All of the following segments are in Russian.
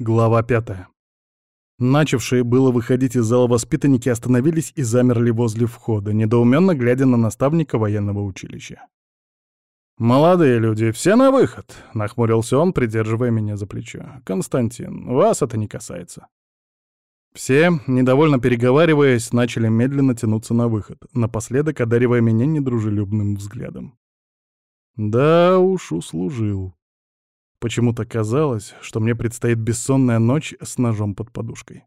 Глава пятая. Начавшие было выходить из зала воспитанники остановились и замерли возле входа, недоуменно глядя на наставника военного училища. «Молодые люди, все на выход!» — нахмурился он, придерживая меня за плечо. «Константин, вас это не касается». Все, недовольно переговариваясь, начали медленно тянуться на выход, напоследок одаривая меня недружелюбным взглядом. Да уж, услужил. Почему-то казалось, что мне предстоит бессонная ночь с ножом под подушкой.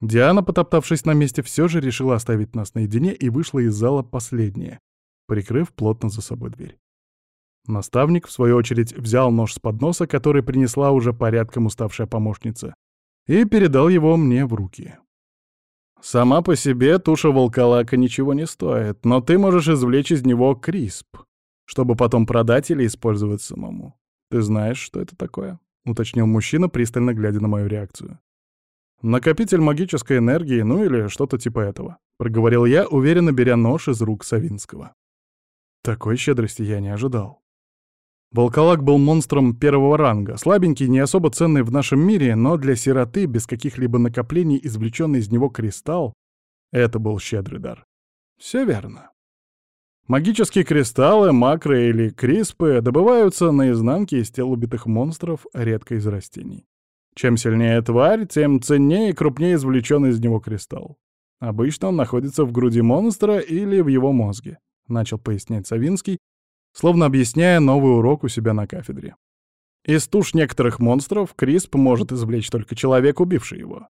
Диана, потоптавшись на месте, все же решила оставить нас наедине и вышла из зала последняя, прикрыв плотно за собой дверь. Наставник, в свою очередь, взял нож с подноса, который принесла уже порядком уставшая помощница, и передал его мне в руки. Сама по себе туша волколака ничего не стоит, но ты можешь извлечь из него крисп, чтобы потом продать или использовать самому. «Ты знаешь, что это такое?» — уточнил мужчина, пристально глядя на мою реакцию. «Накопитель магической энергии, ну или что-то типа этого», — проговорил я, уверенно беря нож из рук Савинского. Такой щедрости я не ожидал. Волколак был монстром первого ранга, слабенький, не особо ценный в нашем мире, но для сироты, без каких-либо накоплений, извлеченный из него кристалл, это был щедрый дар. Все верно. Магические кристаллы, макро или криспы добываются на изнанке из тел убитых монстров, редко из растений. Чем сильнее тварь, тем ценнее и крупнее извлечен из него кристалл. Обычно он находится в груди монстра или в его мозге, начал пояснять Савинский, словно объясняя новый урок у себя на кафедре. Из туш некоторых монстров Крисп может извлечь только человек, убивший его.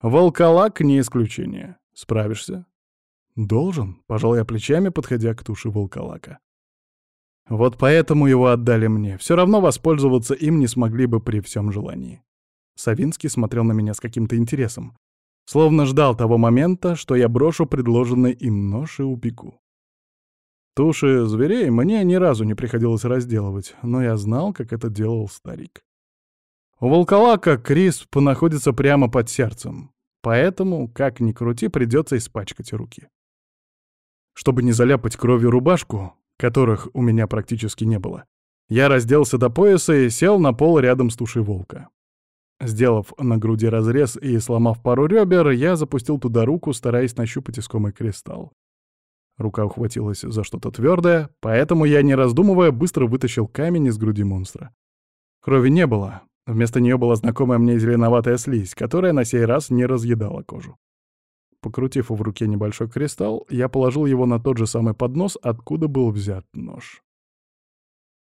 Волколак — не исключение. Справишься? «Должен», — пожал я плечами, подходя к туше волколака. Вот поэтому его отдали мне. Все равно воспользоваться им не смогли бы при всем желании. Савинский смотрел на меня с каким-то интересом. Словно ждал того момента, что я брошу предложенный им нож и упеку. Туши зверей мне ни разу не приходилось разделывать, но я знал, как это делал старик. У волколака крисп находится прямо под сердцем, поэтому, как ни крути, придется испачкать руки. Чтобы не заляпать кровью рубашку, которых у меня практически не было, я разделся до пояса и сел на пол рядом с тушей волка. Сделав на груди разрез и сломав пару ребер, я запустил туда руку, стараясь нащупать искомый кристалл. Рука ухватилась за что-то твердое, поэтому я, не раздумывая, быстро вытащил камень из груди монстра. Крови не было. Вместо нее была знакомая мне зеленоватая слизь, которая на сей раз не разъедала кожу. Покрутив в руке небольшой кристалл, я положил его на тот же самый поднос, откуда был взят нож.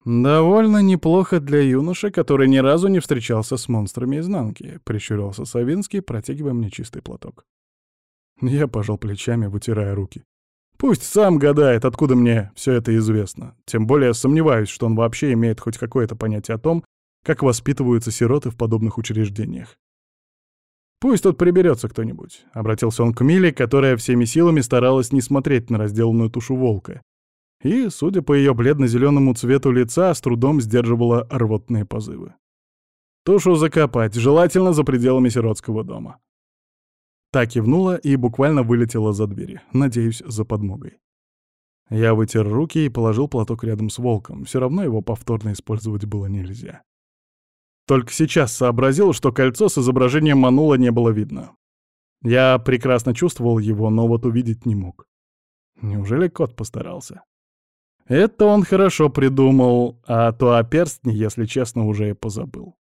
«Довольно неплохо для юноши, который ни разу не встречался с монстрами изнанки», — прищурился Савинский, протягивая мне чистый платок. Я пожал плечами, вытирая руки. «Пусть сам гадает, откуда мне все это известно. Тем более сомневаюсь, что он вообще имеет хоть какое-то понятие о том, как воспитываются сироты в подобных учреждениях. «Пусть тут приберется кто-нибудь», — обратился он к Миле, которая всеми силами старалась не смотреть на разделанную тушу волка. И, судя по ее бледно-зеленому цвету лица, с трудом сдерживала рвотные позывы. «Тушу закопать, желательно за пределами сиротского дома». Так кивнула и буквально вылетела за двери, надеюсь, за подмогой. Я вытер руки и положил платок рядом с волком, все равно его повторно использовать было нельзя. Только сейчас сообразил, что кольцо с изображением Манула не было видно. Я прекрасно чувствовал его, но вот увидеть не мог. Неужели кот постарался? Это он хорошо придумал, а то о перстне, если честно, уже и позабыл.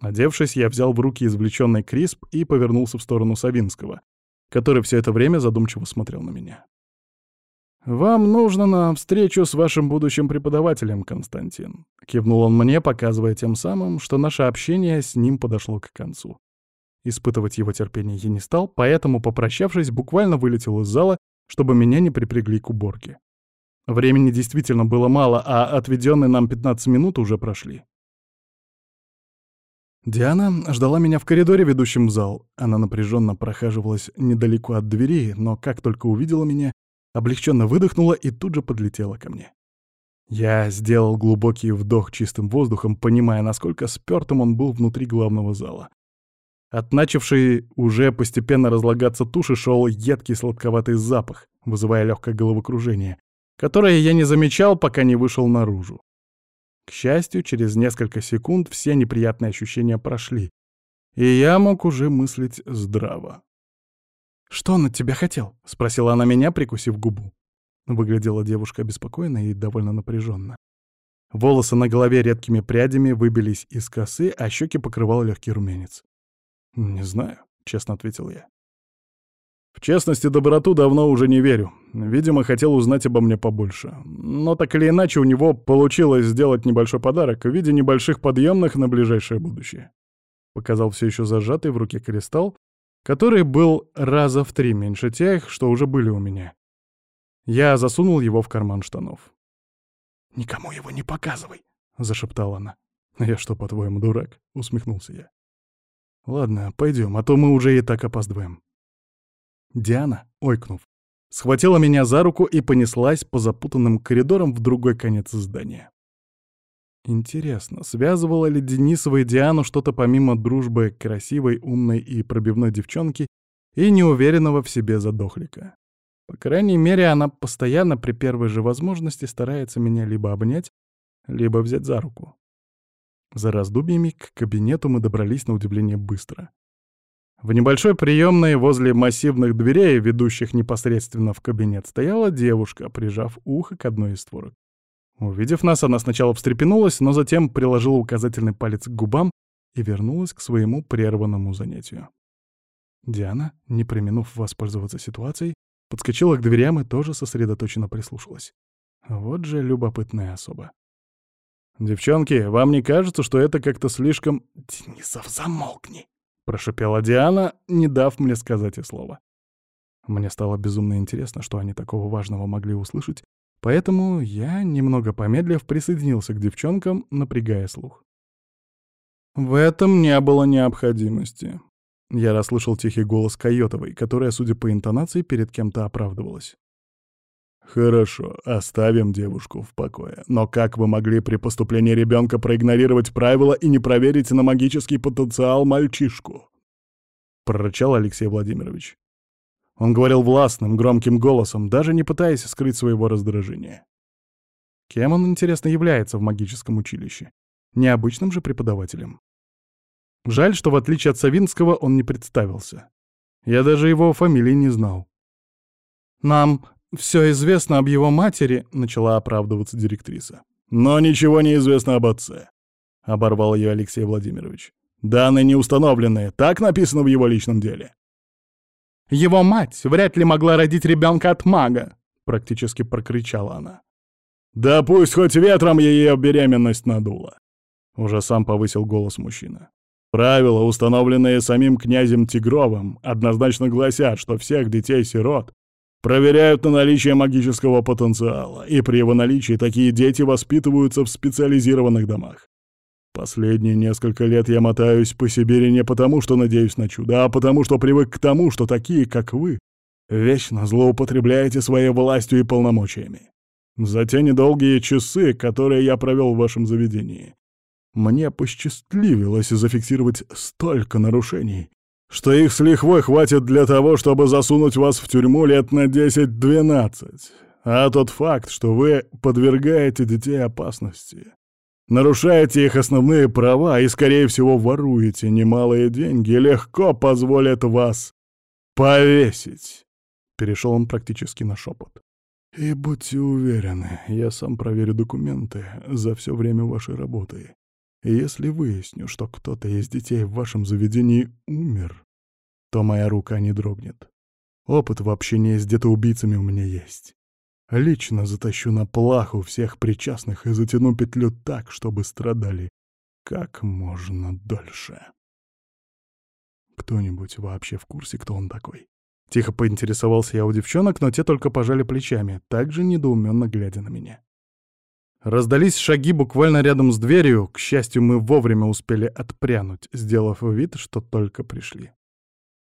Одевшись, я взял в руки извлеченный крисп и повернулся в сторону Савинского, который все это время задумчиво смотрел на меня. «Вам нужно на встречу с вашим будущим преподавателем, Константин», — кивнул он мне, показывая тем самым, что наше общение с ним подошло к концу. Испытывать его терпение я не стал, поэтому, попрощавшись, буквально вылетел из зала, чтобы меня не припрягли к уборке. Времени действительно было мало, а отведенные нам 15 минут уже прошли. Диана ждала меня в коридоре, ведущем в зал. Она напряженно прохаживалась недалеко от двери, но как только увидела меня, облегченно выдохнула и тут же подлетела ко мне. Я сделал глубокий вдох чистым воздухом, понимая, насколько спёртым он был внутри главного зала. От начавшей уже постепенно разлагаться туши шел едкий сладковатый запах, вызывая легкое головокружение, которое я не замечал, пока не вышел наружу. К счастью, через несколько секунд все неприятные ощущения прошли, и я мог уже мыслить здраво. «Что он от тебя хотел?» — спросила она меня, прикусив губу. Выглядела девушка обеспокоенно и довольно напряженно. Волосы на голове редкими прядями выбились из косы, а щеки покрывал легкий румянец. «Не знаю», — честно ответил я. В честность и доброту давно уже не верю. Видимо, хотел узнать обо мне побольше. Но так или иначе у него получилось сделать небольшой подарок в виде небольших подъемных на ближайшее будущее. Показал все еще зажатый в руке кристалл, который был раза в три меньше тех, что уже были у меня. Я засунул его в карман штанов. «Никому его не показывай», — зашептала она. «Я что, по-твоему, дурак?» — усмехнулся я. «Ладно, пойдем, а то мы уже и так опаздываем». Диана, ойкнув, схватила меня за руку и понеслась по запутанным коридорам в другой конец здания. Интересно, связывала ли Денисова и Диану что-то помимо дружбы красивой, умной и пробивной девчонки и неуверенного в себе задохлика? По крайней мере, она постоянно при первой же возможности старается меня либо обнять, либо взять за руку. За раздумьями к кабинету мы добрались на удивление быстро. В небольшой приемной возле массивных дверей, ведущих непосредственно в кабинет, стояла девушка, прижав ухо к одной из створок. Увидев нас, она сначала встрепенулась, но затем приложила указательный палец к губам и вернулась к своему прерванному занятию. Диана, не применув воспользоваться ситуацией, подскочила к дверям и тоже сосредоточенно прислушалась. Вот же любопытная особа. «Девчонки, вам не кажется, что это как-то слишком...» «Денисов, замолкни!» прошипела Диана, не дав мне сказать и слова. Мне стало безумно интересно, что они такого важного могли услышать, поэтому я, немного помедлив, присоединился к девчонкам, напрягая слух. В этом не было необходимости. Я расслышал тихий голос Койотовой, которая, судя по интонации, перед кем-то оправдывалась. «Хорошо, оставим девушку в покое. Но как вы могли при поступлении ребенка проигнорировать правила и не проверить на магический потенциал мальчишку?» — прорычал Алексей Владимирович. Он говорил властным, громким голосом, даже не пытаясь скрыть своего раздражения. Кем он, интересно, является в магическом училище? Необычным же преподавателем. Жаль, что в отличие от Савинского он не представился. Я даже его фамилии не знал. «Нам «Все известно об его матери», — начала оправдываться директриса. «Но ничего не известно об отце», — оборвал ее Алексей Владимирович. «Данные не установлены. Так написано в его личном деле». «Его мать вряд ли могла родить ребенка от мага», — практически прокричала она. «Да пусть хоть ветром ее беременность надула», — уже сам повысил голос мужчина. «Правила, установленные самим князем Тигровым, однозначно гласят, что всех детей-сирот Проверяют на наличие магического потенциала, и при его наличии такие дети воспитываются в специализированных домах. Последние несколько лет я мотаюсь по Сибири не потому, что надеюсь на чудо, а потому, что привык к тому, что такие, как вы, вечно злоупотребляете своей властью и полномочиями. За те недолгие часы, которые я провел в вашем заведении, мне посчастливилось зафиксировать столько нарушений, что их с лихвой хватит для того, чтобы засунуть вас в тюрьму лет на 10-12. А тот факт, что вы подвергаете детей опасности, нарушаете их основные права и, скорее всего, воруете немалые деньги, легко позволит вас повесить. Перешел он практически на шепот. И будьте уверены, я сам проверю документы за все время вашей работы. Если выясню, что кто-то из детей в вашем заведении умер, то моя рука не дрогнет. Опыт в общении с детоубийцами у меня есть. Лично затащу на плаху всех причастных и затяну петлю так, чтобы страдали как можно дольше. Кто-нибудь вообще в курсе, кто он такой? Тихо поинтересовался я у девчонок, но те только пожали плечами, также недоуменно глядя на меня. Раздались шаги буквально рядом с дверью. К счастью, мы вовремя успели отпрянуть, сделав вид, что только пришли.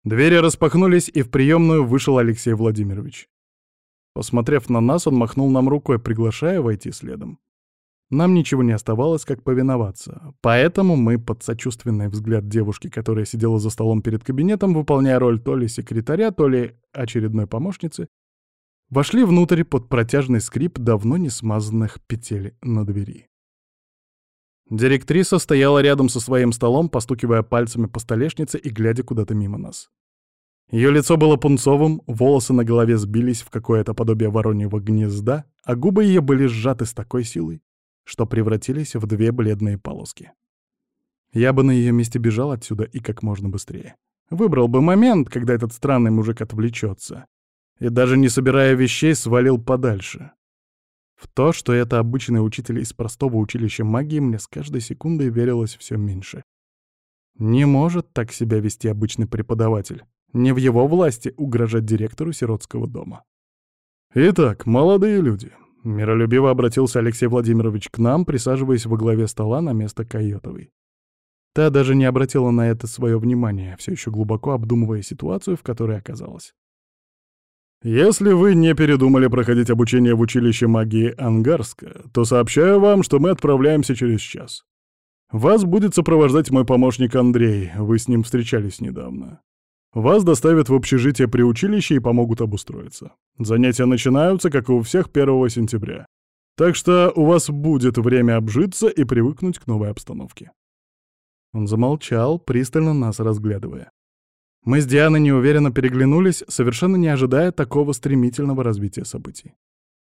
Двери распахнулись, и в приемную вышел Алексей Владимирович. Посмотрев на нас, он махнул нам рукой, приглашая войти следом. Нам ничего не оставалось, как повиноваться. Поэтому мы, под сочувственный взгляд девушки, которая сидела за столом перед кабинетом, выполняя роль то ли секретаря, то ли очередной помощницы, Вошли внутрь под протяжный скрип давно не смазанных петель на двери. Директриса стояла рядом со своим столом, постукивая пальцами по столешнице и глядя куда-то мимо нас. Ее лицо было пунцовым, волосы на голове сбились в какое-то подобие вороньего гнезда, а губы ее были сжаты с такой силой, что превратились в две бледные полоски. Я бы на ее месте бежал отсюда и как можно быстрее. Выбрал бы момент, когда этот странный мужик отвлечется, и даже не собирая вещей, свалил подальше. В то, что это обычный учитель из простого училища магии, мне с каждой секундой верилось все меньше. Не может так себя вести обычный преподаватель. Не в его власти угрожать директору сиротского дома. «Итак, молодые люди», — миролюбиво обратился Алексей Владимирович к нам, присаживаясь во главе стола на место Койотовой. Та даже не обратила на это свое внимание, все еще глубоко обдумывая ситуацию, в которой оказалась. Если вы не передумали проходить обучение в училище магии Ангарска, то сообщаю вам, что мы отправляемся через час. Вас будет сопровождать мой помощник Андрей, вы с ним встречались недавно. Вас доставят в общежитие при училище и помогут обустроиться. Занятия начинаются, как и у всех, 1 сентября. Так что у вас будет время обжиться и привыкнуть к новой обстановке. Он замолчал, пристально нас разглядывая. Мы с Дианой неуверенно переглянулись, совершенно не ожидая такого стремительного развития событий.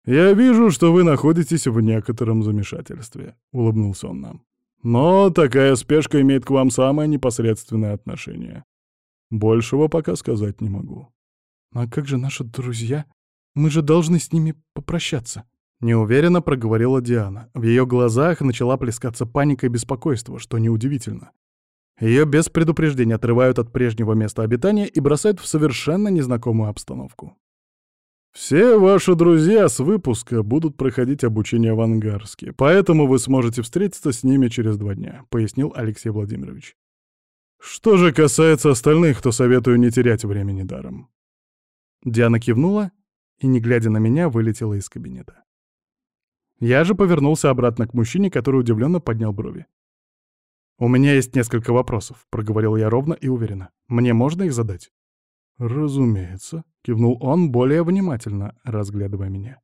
«Я вижу, что вы находитесь в некотором замешательстве», — улыбнулся он нам. «Но такая спешка имеет к вам самое непосредственное отношение. Большего пока сказать не могу». «А как же наши друзья? Мы же должны с ними попрощаться», — неуверенно проговорила Диана. В ее глазах начала плескаться паника и беспокойство, что неудивительно. Ее без предупреждения отрывают от прежнего места обитания и бросают в совершенно незнакомую обстановку. «Все ваши друзья с выпуска будут проходить обучение в Ангарске, поэтому вы сможете встретиться с ними через два дня», — пояснил Алексей Владимирович. «Что же касается остальных, то советую не терять времени даром». Диана кивнула и, не глядя на меня, вылетела из кабинета. Я же повернулся обратно к мужчине, который удивленно поднял брови. «У меня есть несколько вопросов», — проговорил я ровно и уверенно. «Мне можно их задать?» «Разумеется», — кивнул он более внимательно, разглядывая меня.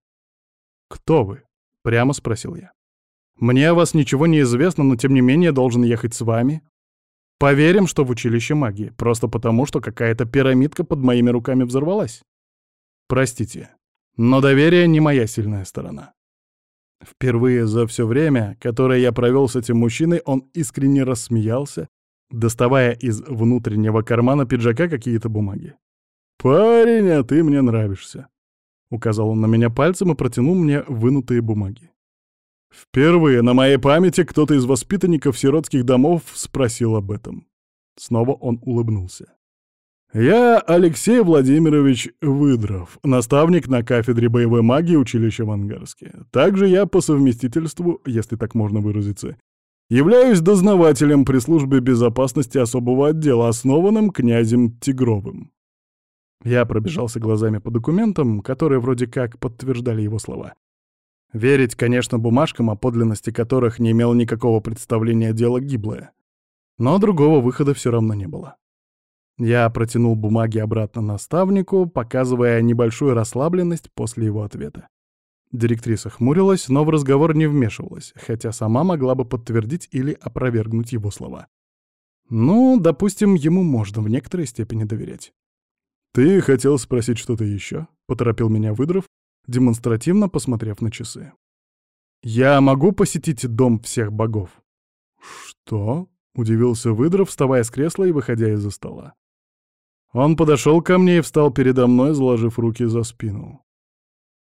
«Кто вы?» — прямо спросил я. «Мне о вас ничего не известно, но тем не менее должен ехать с вами. Поверим, что в училище магии, просто потому, что какая-то пирамидка под моими руками взорвалась. Простите, но доверие не моя сильная сторона. Впервые за все время, которое я провел с этим мужчиной, он искренне рассмеялся, доставая из внутреннего кармана пиджака какие-то бумаги. «Парень, а ты мне нравишься», — указал он на меня пальцем и протянул мне вынутые бумаги. Впервые на моей памяти кто-то из воспитанников сиротских домов спросил об этом. Снова он улыбнулся. «Я Алексей Владимирович Выдров, наставник на кафедре боевой магии училища в Ангарске. Также я по совместительству, если так можно выразиться, являюсь дознавателем при службе безопасности особого отдела, основанным князем Тигровым». Я пробежался глазами по документам, которые вроде как подтверждали его слова. Верить, конечно, бумажкам, о подлинности которых не имел никакого представления дело гиблое. Но другого выхода все равно не было. Я протянул бумаги обратно наставнику, показывая небольшую расслабленность после его ответа. Директриса хмурилась, но в разговор не вмешивалась, хотя сама могла бы подтвердить или опровергнуть его слова. Ну, допустим, ему можно в некоторой степени доверять. «Ты хотел спросить что-то еще?» — поторопил меня Выдров, демонстративно посмотрев на часы. «Я могу посетить дом всех богов?» «Что?» — удивился Выдров, вставая с кресла и выходя из-за стола. Он подошел ко мне и встал передо мной, заложив руки за спину.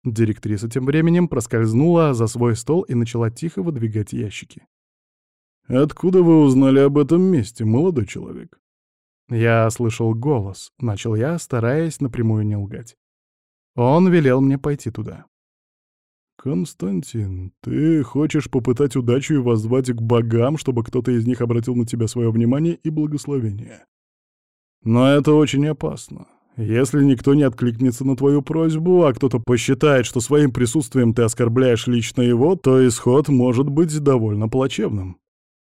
Директриса тем временем проскользнула за свой стол и начала тихо выдвигать ящики. «Откуда вы узнали об этом месте, молодой человек?» Я слышал голос, начал я, стараясь напрямую не лгать. Он велел мне пойти туда. «Константин, ты хочешь попытать удачу и воззвать к богам, чтобы кто-то из них обратил на тебя свое внимание и благословение. Но это очень опасно. Если никто не откликнется на твою просьбу, а кто-то посчитает, что своим присутствием ты оскорбляешь лично его, то исход может быть довольно плачевным.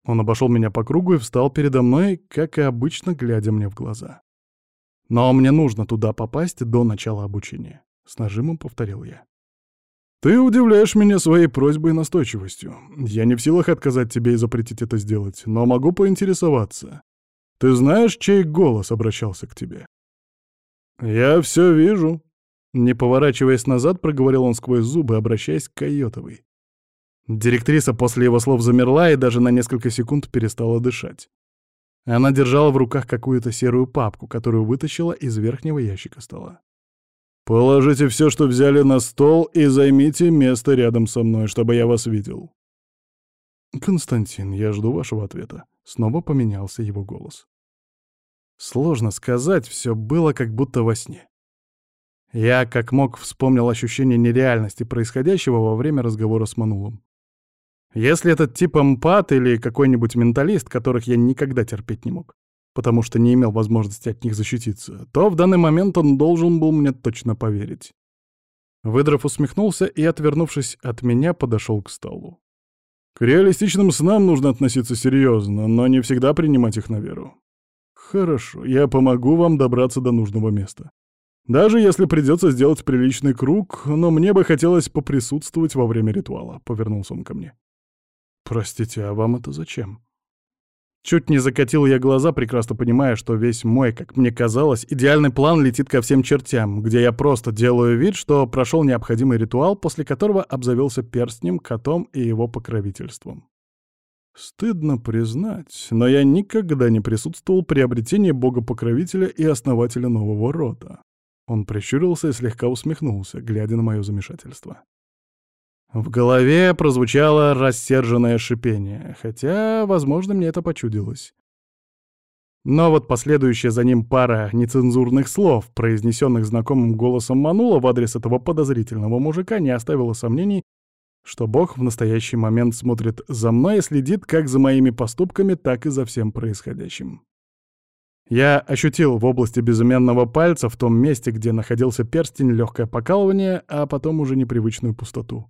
Он обошел меня по кругу и встал передо мной, как и обычно, глядя мне в глаза. Но мне нужно туда попасть до начала обучения. С нажимом повторил я. Ты удивляешь меня своей просьбой и настойчивостью. Я не в силах отказать тебе и запретить это сделать, но могу поинтересоваться. Ты знаешь, чей голос обращался к тебе? Я все вижу. Не поворачиваясь назад, проговорил он сквозь зубы, обращаясь к Койотовой. Директриса после его слов замерла и даже на несколько секунд перестала дышать. Она держала в руках какую-то серую папку, которую вытащила из верхнего ящика стола. «Положите все, что взяли на стол, и займите место рядом со мной, чтобы я вас видел». «Константин, я жду вашего ответа». Снова поменялся его голос. Сложно сказать, все было как будто во сне. Я, как мог, вспомнил ощущение нереальности происходящего во время разговора с Манулом. Если этот тип эмпат или какой-нибудь менталист, которых я никогда терпеть не мог, потому что не имел возможности от них защититься, то в данный момент он должен был мне точно поверить. Выдров усмехнулся и, отвернувшись от меня, подошел к столу. К реалистичным снам нужно относиться серьезно, но не всегда принимать их на веру. Хорошо, я помогу вам добраться до нужного места. Даже если придется сделать приличный круг, но мне бы хотелось поприсутствовать во время ритуала, — повернулся он ко мне. Простите, а вам это зачем? Чуть не закатил я глаза, прекрасно понимая, что весь мой, как мне казалось, идеальный план летит ко всем чертям, где я просто делаю вид, что прошел необходимый ритуал, после которого обзавелся перстнем, котом и его покровительством. Стыдно признать, но я никогда не присутствовал при обретении бога-покровителя и основателя нового рода. Он прищурился и слегка усмехнулся, глядя на мое замешательство. В голове прозвучало рассерженное шипение, хотя, возможно, мне это почудилось. Но вот последующая за ним пара нецензурных слов, произнесенных знакомым голосом Манула в адрес этого подозрительного мужика, не оставила сомнений, что Бог в настоящий момент смотрит за мной и следит как за моими поступками, так и за всем происходящим. Я ощутил в области безымянного пальца, в том месте, где находился перстень, легкое покалывание, а потом уже непривычную пустоту.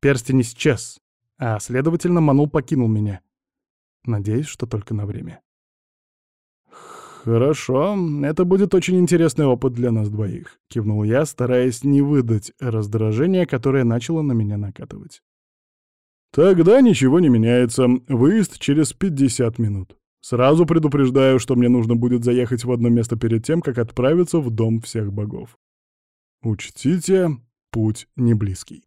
Перстень исчез, а, следовательно, Манул покинул меня. Надеюсь, что только на время. «Хорошо, это будет очень интересный опыт для нас двоих», — кивнул я, стараясь не выдать раздражение, которое начало на меня накатывать. «Тогда ничего не меняется. Выезд через 50 минут. Сразу предупреждаю, что мне нужно будет заехать в одно место перед тем, как отправиться в Дом всех богов. Учтите, путь не близкий».